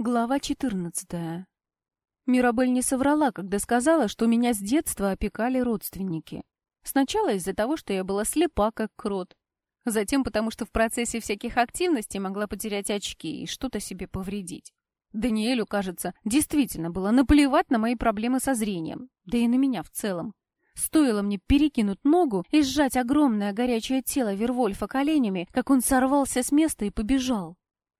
Глава 14. Мирабель не соврала, когда сказала, что меня с детства опекали родственники. Сначала из-за того, что я была слепа, как крот. Затем потому, что в процессе всяких активностей могла потерять очки и что-то себе повредить. Даниэлю, кажется, действительно было наплевать на мои проблемы со зрением, да и на меня в целом. Стоило мне перекинуть ногу и сжать огромное горячее тело Вервольфа коленями, как он сорвался с места и побежал.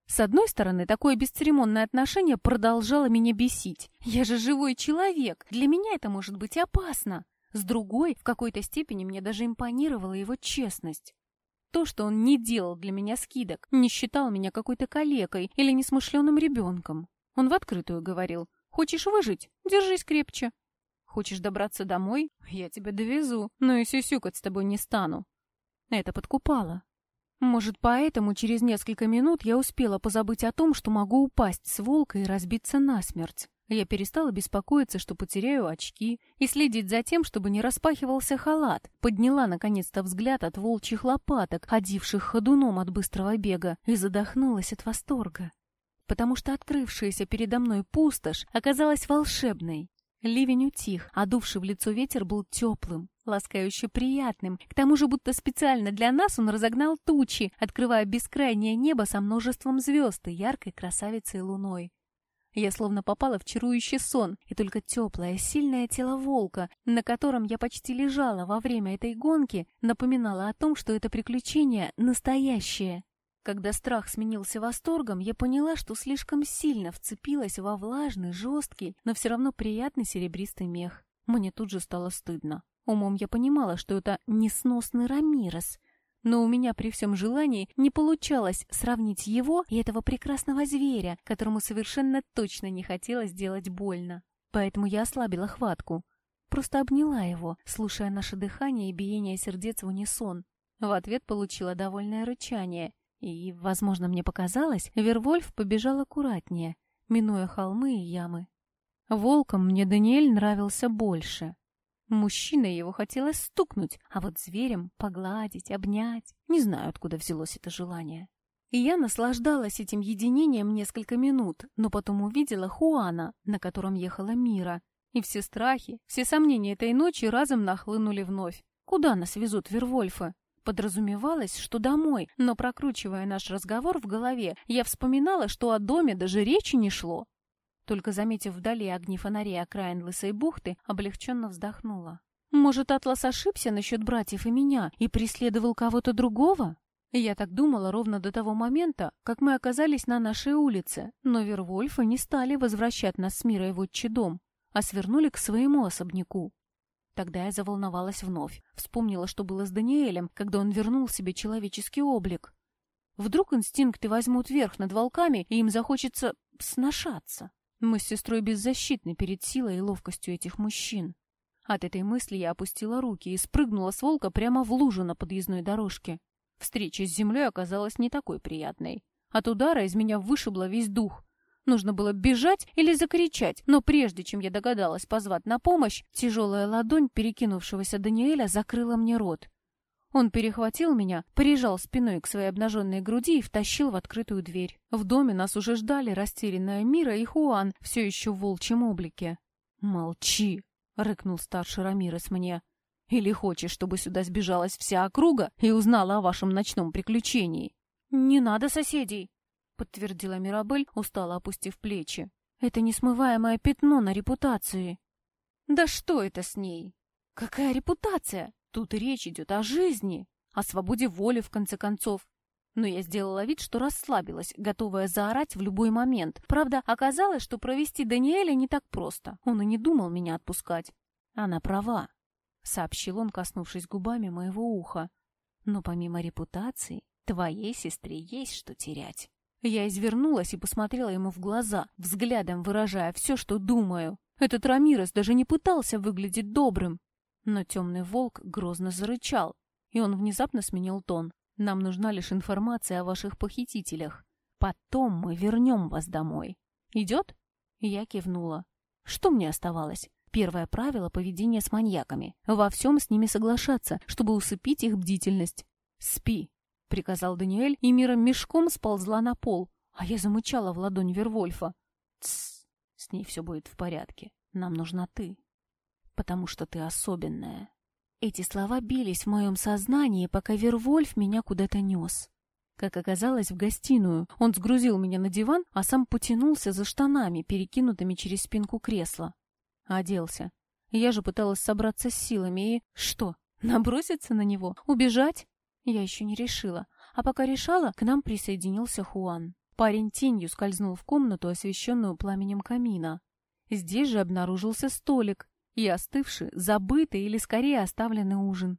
С одной стороны, такое бесцеремонное отношение продолжало меня бесить. Я же живой человек, для меня это может быть опасно. С другой, в какой-то степени мне даже импонировала его честность. То, что он не делал для меня скидок, не считал меня какой-то калекой или несмышленым ребенком. Он в открытую говорил, «Хочешь выжить? Держись крепче. Хочешь добраться домой? Я тебя довезу, но и сюсюкать с тобой не стану». Это подкупало. Может, поэтому через несколько минут я успела позабыть о том, что могу упасть с волка и разбиться насмерть. Я перестала беспокоиться, что потеряю очки, и следить за тем, чтобы не распахивался халат. Подняла, наконец-то, взгляд от волчьих лопаток, ходивших ходуном от быстрого бега, и задохнулась от восторга. Потому что открывшаяся передо мной пустошь оказалась волшебной. Ливень утих, а дувший в лицо ветер был теплым, ласкающе приятным. К тому же, будто специально для нас он разогнал тучи, открывая бескрайнее небо со множеством звезд и яркой красавицей луной. Я словно попала в чарующий сон, и только теплое, сильное тело волка, на котором я почти лежала во время этой гонки, напоминало о том, что это приключение настоящее. Когда страх сменился восторгом, я поняла, что слишком сильно вцепилась во влажный, жесткий, но все равно приятный серебристый мех. Мне тут же стало стыдно. Умом я понимала, что это несносный Рамирес, но у меня при всем желании не получалось сравнить его и этого прекрасного зверя, которому совершенно точно не хотелось делать больно. Поэтому я ослабила хватку. Просто обняла его, слушая наше дыхание и биение сердец в унисон. В ответ получила довольное рычание, и, возможно, мне показалось, Вервольф побежал аккуратнее, минуя холмы и ямы. Волком мне Даниэль нравился больше. Мужчиной его хотелось стукнуть, а вот зверем погладить, обнять. Не знаю, откуда взялось это желание. И я наслаждалась этим единением несколько минут, но потом увидела Хуана, на котором ехала Мира. И все страхи, все сомнения этой ночи разом нахлынули вновь. Куда нас везут Вервольфы? Подразумевалось, что домой, но прокручивая наш разговор в голове, я вспоминала, что о доме даже речи не шло. Только заметив вдали огни фонарей окраин Лысой бухты, облегченно вздохнула. Может, Атлас ошибся насчет братьев и меня и преследовал кого-то другого? Я так думала ровно до того момента, как мы оказались на нашей улице, но Вервольфы не стали возвращать нас с мира в отчий дом, а свернули к своему особняку. Тогда я заволновалась вновь. Вспомнила, что было с Даниэлем, когда он вернул себе человеческий облик. Вдруг инстинкты возьмут верх над волками, и им захочется сношаться. Мы с сестрой беззащитны перед силой и ловкостью этих мужчин. От этой мысли я опустила руки и спрыгнула с волка прямо в лужу на подъездной дорожке. Встреча с землей оказалась не такой приятной. От удара из меня вышибло весь дух. Нужно было бежать или закричать, но прежде чем я догадалась позвать на помощь, тяжелая ладонь перекинувшегося Даниэля закрыла мне рот. Он перехватил меня, прижал спиной к своей обнаженной груди и втащил в открытую дверь. В доме нас уже ждали растерянная Мира и Хуан, все еще в волчьем облике. «Молчи!» — рыкнул старший Рамирес мне. «Или хочешь, чтобы сюда сбежалась вся округа и узнала о вашем ночном приключении?» «Не надо соседей!» Подтвердила Мирабель, устало опустив плечи. Это несмываемое пятно на репутации. Да что это с ней? Какая репутация? Тут речь идет о жизни, о свободе воли, в конце концов. Но я сделала вид, что расслабилась, готовая заорать в любой момент. Правда, оказалось, что провести Даниэля не так просто. Он и не думал меня отпускать. Она права, — сообщил он, коснувшись губами моего уха. Но помимо репутации, твоей сестре есть что терять. Я извернулась и посмотрела ему в глаза, взглядом выражая все, что думаю. Этот Рамирес даже не пытался выглядеть добрым. Но темный волк грозно зарычал, и он внезапно сменил тон. «Нам нужна лишь информация о ваших похитителях. Потом мы вернем вас домой. Идет?» Я кивнула. Что мне оставалось? Первое правило поведения с маньяками. Во всем с ними соглашаться, чтобы усыпить их бдительность. «Спи», — приказал Даниэль, и Мира мешком сползла на пол, а я замычала в ладонь Вервольфа. Тссс, с ней все будет в порядке. Нам нужна ты. Потому что ты особенная. Эти слова бились в моем сознании, пока Вервольф меня куда-то нес. Как оказалось, в гостиную. Он сгрузил меня на диван, а сам потянулся за штанами, перекинутыми через спинку кресла. Оделся. Я же пыталась собраться с силами и... Что, наброситься на него? Убежать? Я еще не решила. А пока решала, к нам присоединился Хуан. Парень тенью скользнул в комнату, освещенную пламенем камина. Здесь же обнаружился столик и остывший, забытый или скорее оставленный ужин.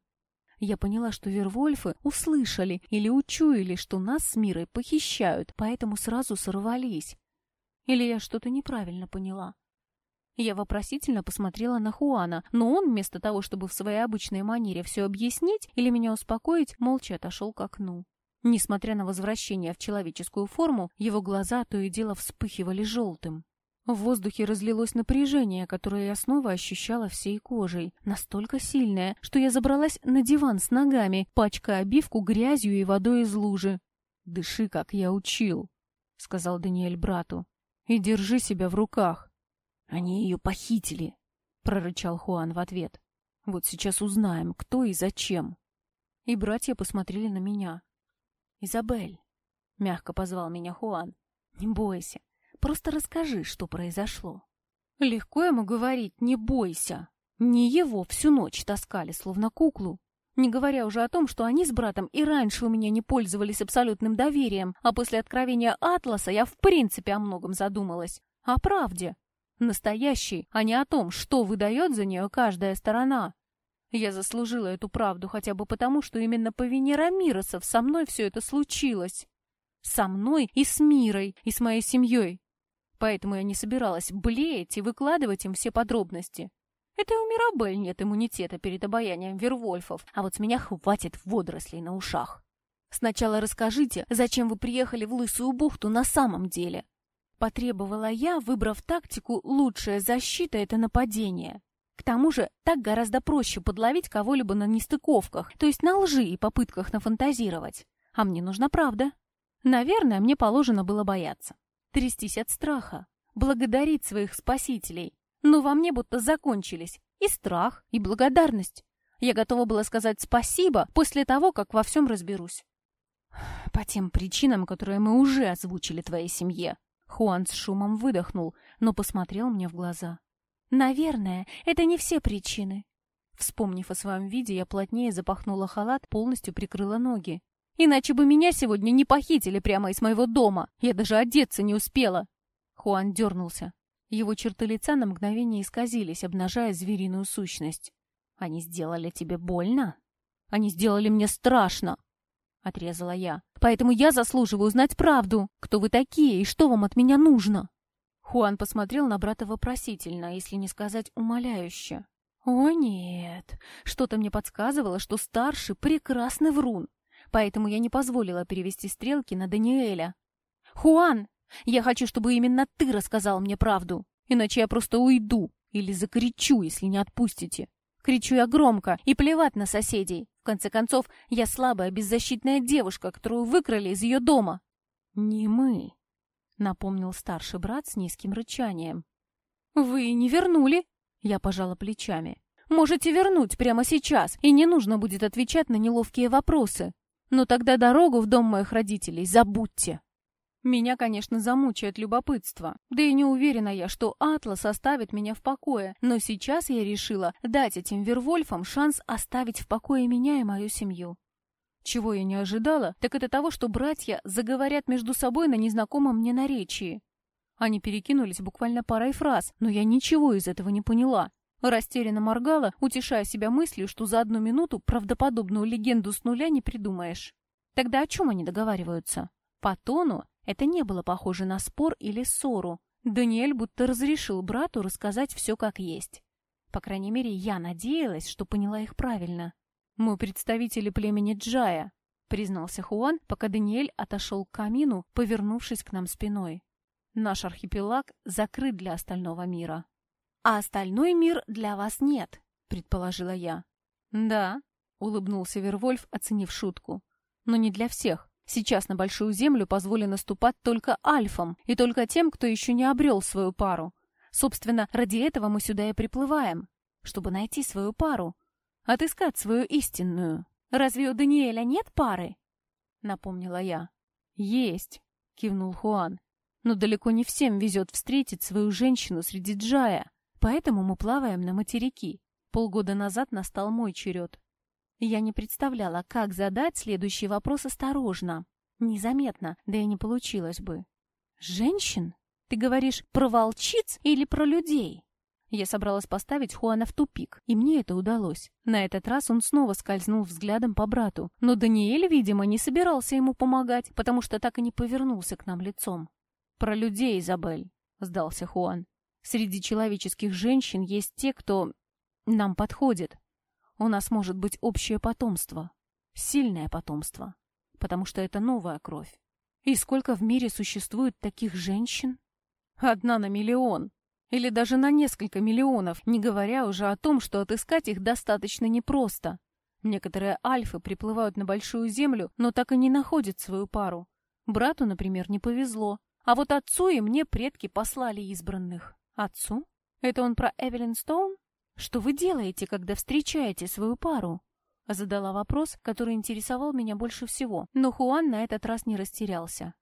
Я поняла, что Вервольфы услышали или учуяли, что нас с Мирой похищают, поэтому сразу сорвались. Или я что-то неправильно поняла. Я вопросительно посмотрела на Хуана, но он, вместо того, чтобы в своей обычной манере все объяснить или меня успокоить, молча отошел к окну. Несмотря на возвращение в человеческую форму, его глаза то и дело вспыхивали желтым. В воздухе разлилось напряжение, которое я снова ощущала всей кожей, настолько сильное, что я забралась на диван с ногами, пачкая обивку грязью и водой из лужи. «Дыши, как я учил», — сказал Даниэль брату, — «и держи себя в руках». «Они ее похитили», — прорычал Хуан в ответ. «Вот сейчас узнаем, кто и зачем». И братья посмотрели на меня. «Изабель», — мягко позвал меня Хуан, — «не бойся, просто расскажи, что произошло». Легко ему говорить «не бойся». Не его всю ночь таскали, словно куклу. Не говоря уже о том, что они с братом и раньше у меня не пользовались абсолютным доверием, а после откровения Атласа я в принципе о многом задумалась. О правде. Настоящий, а не о том, что выдает за нее каждая сторона. Я заслужила эту правду хотя бы потому, что именно по вине Рамиросов со мной все это случилось. Со мной и с Мирой, и с моей семьей. Поэтому я не собиралась блеять и выкладывать им все подробности. Это у Мирабель нет иммунитета перед обаянием Вервольфов, а вот с меня хватит водорослей на ушах. Сначала расскажите, зачем вы приехали в Лысую бухту на самом деле? Потребовала я, выбрав тактику «лучшая защита — это нападение». К тому же, так гораздо проще подловить кого-либо на нестыковках, то есть на лжи и попытках нафантазировать. А мне нужна правда. Наверное, мне положено было бояться. Трястись от страха, благодарить своих спасителей. Но во мне будто закончились и страх, и благодарность. Я готова была сказать спасибо после того, как во всем разберусь. По тем причинам, которые мы уже озвучили твоей семье. Хуан с шумом выдохнул, но посмотрел мне в глаза. «Наверное, это не все причины». Вспомнив о своем виде, я плотнее запахнула халат, полностью прикрыла ноги. «Иначе бы меня сегодня не похитили прямо из моего дома. Я даже одеться не успела». Хуан дернулся. Его черты лица на мгновение исказились, обнажая звериную сущность. «Они сделали тебе больно? Они сделали мне страшно!» — отрезала я. «Поэтому я заслуживаю знать правду. Кто вы такие и что вам от меня нужно?» Хуан посмотрел на брата вопросительно, если не сказать умоляюще. «О, нет! Что-то мне подсказывало, что старший прекрасный врун, поэтому я не позволила перевести стрелки на Даниэля. «Хуан, я хочу, чтобы именно ты рассказал мне правду, иначе я просто уйду или закричу, если не отпустите. Кричу я громко и плевать на соседей конце концов, я слабая, беззащитная девушка, которую выкрали из ее дома. «Не мы», — напомнил старший брат с низким рычанием. «Вы не вернули?» — я пожала плечами. «Можете вернуть прямо сейчас, и не нужно будет отвечать на неловкие вопросы. Но тогда дорогу в дом моих родителей забудьте». Меня, конечно, замучает любопытство. Да и не уверена я, что Атлас оставит меня в покое. Но сейчас я решила дать этим Вервольфам шанс оставить в покое меня и мою семью. Чего я не ожидала, так это того, что братья заговорят между собой на незнакомом мне наречии. Они перекинулись буквально парой фраз, но я ничего из этого не поняла. Растерянно моргала, утешая себя мыслью, что за одну минуту правдоподобную легенду с нуля не придумаешь. Тогда о чем они договариваются? По тону это не было похоже на спор или ссору. Даниэль будто разрешил брату рассказать все как есть. По крайней мере, я надеялась, что поняла их правильно. «Мы представители племени Джая», — признался Хуан, пока Даниэль отошел к камину, повернувшись к нам спиной. «Наш архипелаг закрыт для остального мира». «А остальной мир для вас нет», — предположила я. «Да», — улыбнулся Вервольф, оценив шутку. «Но не для всех. Сейчас на Большую Землю позволено ступать только альфам и только тем, кто еще не обрел свою пару. Собственно, ради этого мы сюда и приплываем, чтобы найти свою пару, отыскать свою истинную. Разве у Даниэля нет пары? Напомнила я. Есть, кивнул Хуан. Но далеко не всем везет встретить свою женщину среди джая, поэтому мы плаваем на материки. Полгода назад настал мой черед. Я не представляла, как задать следующий вопрос осторожно. Незаметно, да и не получилось бы. «Женщин? Ты говоришь про волчиц или про людей?» Я собралась поставить Хуана в тупик, и мне это удалось. На этот раз он снова скользнул взглядом по брату, но Даниэль, видимо, не собирался ему помогать, потому что так и не повернулся к нам лицом. «Про людей, Изабель», — сдался Хуан. «Среди человеческих женщин есть те, кто нам подходит. У нас может быть общее потомство, сильное потомство, потому что это новая кровь. И сколько в мире существует таких женщин? Одна на миллион. Или даже на несколько миллионов, не говоря уже о том, что отыскать их достаточно непросто. Некоторые альфы приплывают на Большую Землю, но так и не находят свою пару. Брату, например, не повезло. А вот отцу и мне предки послали избранных. Отцу? Это он про Эвелин Стоун? Что вы делаете, когда встречаете свою пару? Задала вопрос, который интересовал меня больше всего, но Хуан на этот раз не растерялся.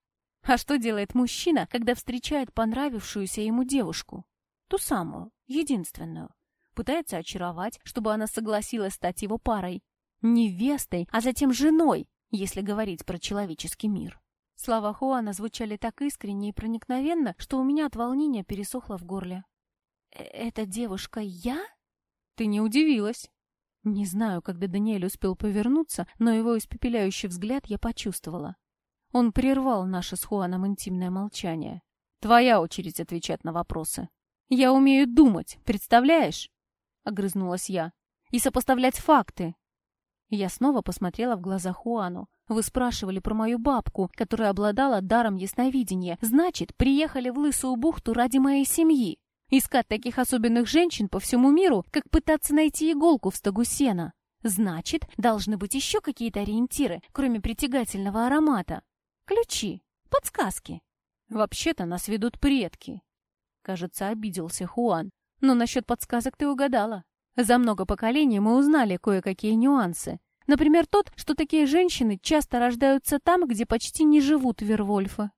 А что делает мужчина, когда встречает понравившуюся ему девушку? Ту самую, единственную. Пытается очаровать, чтобы она согласилась стать его парой. Невестой, а затем женой, если говорить про человеческий мир. Слова Хуана звучали так искренне и проникновенно, что у меня от волнения пересохло в горле. «Э, «Эта девушка я?» Ты не удивилась. Не знаю, когда Даниэль успел повернуться, но его испепеляющий взгляд я почувствовала. Он прервал наше с Хуаном интимное молчание. Твоя очередь отвечать на вопросы. Я умею думать, представляешь? Огрызнулась я. И сопоставлять факты. Я снова посмотрела в глаза Хуану. Вы спрашивали про мою бабку, которая обладала даром ясновидения. Значит, приехали в Лысую бухту ради моей семьи. Искать таких особенных женщин по всему миру, как пытаться найти иголку в стогу сена. Значит, должны быть еще какие-то ориентиры, кроме притягательного аромата. Ключи, подсказки. Вообще-то нас ведут предки. Кажется, обиделся Хуан. Но насчет подсказок ты угадала. За много поколений мы узнали кое-какие нюансы. Например, тот, что такие женщины часто рождаются там, где почти не живут вервольфы.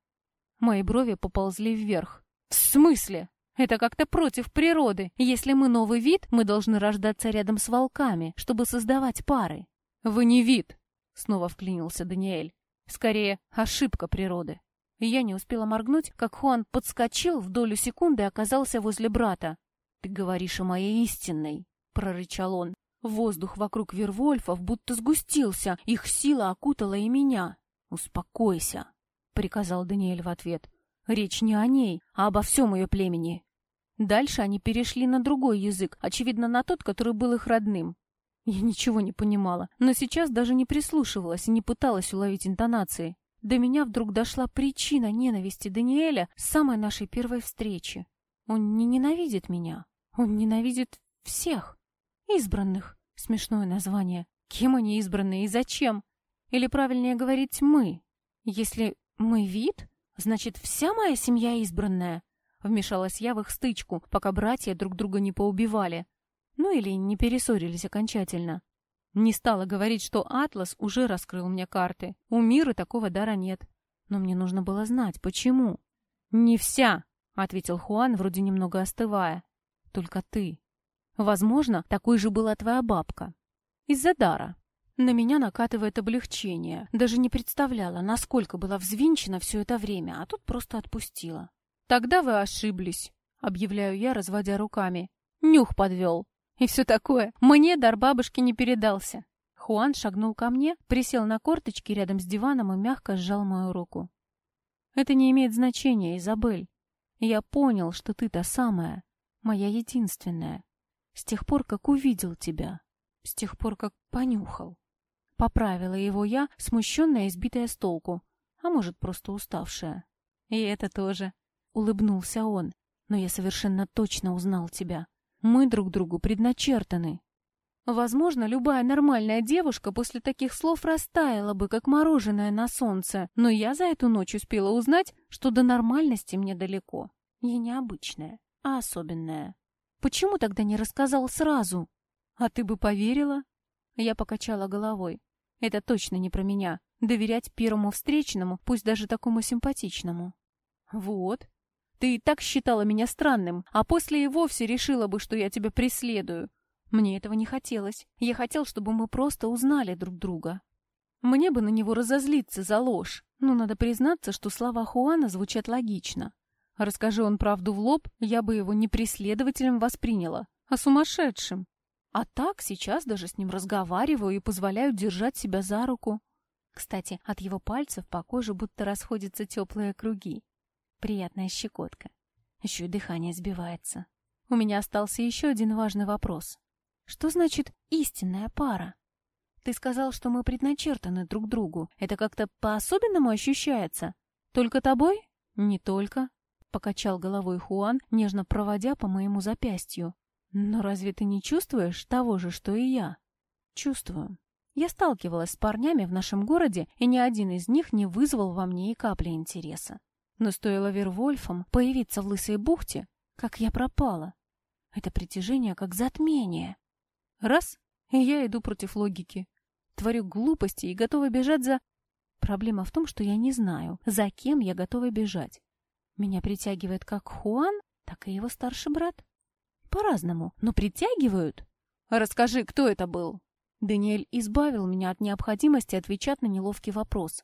Мои брови поползли вверх. «В смысле?» Это как-то против природы. Если мы новый вид, мы должны рождаться рядом с волками, чтобы создавать пары. Вы не вид, снова вклинился Даниэль. Скорее, ошибка природы. я не успела моргнуть, как Хуан подскочил в долю секунды и оказался возле брата. «Ты говоришь о моей истинной», — прорычал он. Воздух вокруг Вервольфов будто сгустился, их сила окутала и меня. «Успокойся», — приказал Даниэль в ответ. «Речь не о ней, а обо всем ее племени. Дальше они перешли на другой язык, очевидно, на тот, который был их родным. Я ничего не понимала, но сейчас даже не прислушивалась и не пыталась уловить интонации. До меня вдруг дошла причина ненависти Даниэля с самой нашей первой встречи. Он не ненавидит меня. Он ненавидит всех. Избранных. Смешное название. Кем они избранные и зачем? Или правильнее говорить «мы». Если мы вид, значит, вся моя семья избранная. Вмешалась я в их стычку, пока братья друг друга не поубивали. Ну или не перессорились окончательно. Не стала говорить, что Атлас уже раскрыл мне карты. У мира такого дара нет. Но мне нужно было знать, почему. «Не вся», — ответил Хуан, вроде немного остывая. «Только ты. Возможно, такой же была твоя бабка. Из-за дара». На меня накатывает облегчение. Даже не представляла, насколько была взвинчена все это время, а тут просто отпустила. «Тогда вы ошиблись», — объявляю я, разводя руками. «Нюх подвел. И все такое. Мне дар бабушки не передался». Хуан шагнул ко мне, присел на корточки рядом с диваном и мягко сжал мою руку. «Это не имеет значения, Изабель. Я понял, что ты та самая, моя единственная. С тех пор, как увидел тебя, с тех пор, как понюхал». Поправила его я, смущенная и сбитая с толку, а может, просто уставшая. И это тоже. Улыбнулся он. Но я совершенно точно узнал тебя. Мы друг другу предначертаны. Возможно, любая нормальная девушка после таких слов растаяла бы, как мороженое на солнце, но я за эту ночь успела узнать, что до нормальности мне далеко. Я необычная, а особенная. Почему тогда не рассказал сразу? А ты бы поверила? Я покачала головой. Это точно не про меня. Доверять первому встречному, пусть даже такому симпатичному. Вот. Ты так считала меня странным, а после и вовсе решила бы, что я тебя преследую. Мне этого не хотелось. Я хотел, чтобы мы просто узнали друг друга. Мне бы на него разозлиться за ложь, но надо признаться, что слова Хуана звучат логично. Расскажи он правду в лоб, я бы его не преследователем восприняла, а сумасшедшим. А так сейчас даже с ним разговариваю и позволяю держать себя за руку. Кстати, от его пальцев по коже будто расходятся теплые круги. Приятная щекотка. Еще и дыхание сбивается. У меня остался еще один важный вопрос. Что значит истинная пара? Ты сказал, что мы предначертаны друг другу. Это как-то по-особенному ощущается? Только тобой? Не только. Покачал головой Хуан, нежно проводя по моему запястью. Но разве ты не чувствуешь того же, что и я? Чувствую. Я сталкивалась с парнями в нашем городе, и ни один из них не вызвал во мне и капли интереса. Но стоило Вервольфам появиться в Лысой бухте, как я пропала. Это притяжение как затмение. Раз — и я иду против логики. Творю глупости и готова бежать за... Проблема в том, что я не знаю, за кем я готова бежать. Меня притягивает как Хуан, так и его старший брат. По-разному, но притягивают. Расскажи, кто это был? Даниэль избавил меня от необходимости отвечать на неловкий вопрос.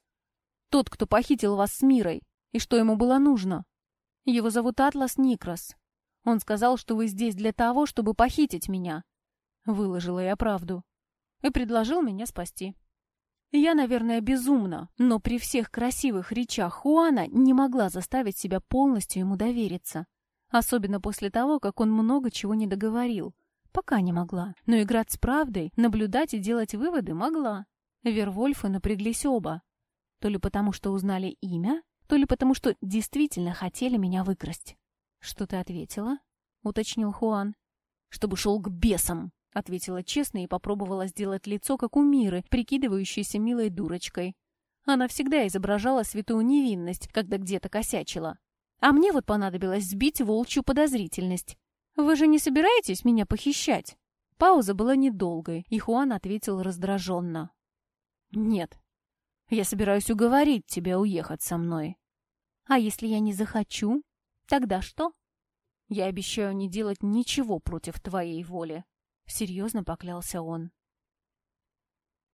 Тот, кто похитил вас с Мирой, и что ему было нужно. Его зовут Атлас Никрос. Он сказал, что вы здесь для того, чтобы похитить меня. Выложила я правду. И предложил меня спасти. Я, наверное, безумна, но при всех красивых речах Хуана не могла заставить себя полностью ему довериться. Особенно после того, как он много чего не договорил. Пока не могла. Но играть с правдой, наблюдать и делать выводы могла. Вервольфы напряглись оба. То ли потому, что узнали имя, то ли потому, что действительно хотели меня выкрасть. «Что ты ответила?» — уточнил Хуан. «Чтобы шел к бесам!» Ответила честно и попробовала сделать лицо, как у Миры, прикидывающейся милой дурочкой. Она всегда изображала святую невинность, когда где-то косячила. А мне вот понадобилось сбить волчью подозрительность. «Вы же не собираетесь меня похищать?» Пауза была недолгой, и Хуан ответил раздраженно. «Нет. Я собираюсь уговорить тебя уехать со мной». «А если я не захочу? Тогда что?» «Я обещаю не делать ничего против твоей воли», — серьезно поклялся он.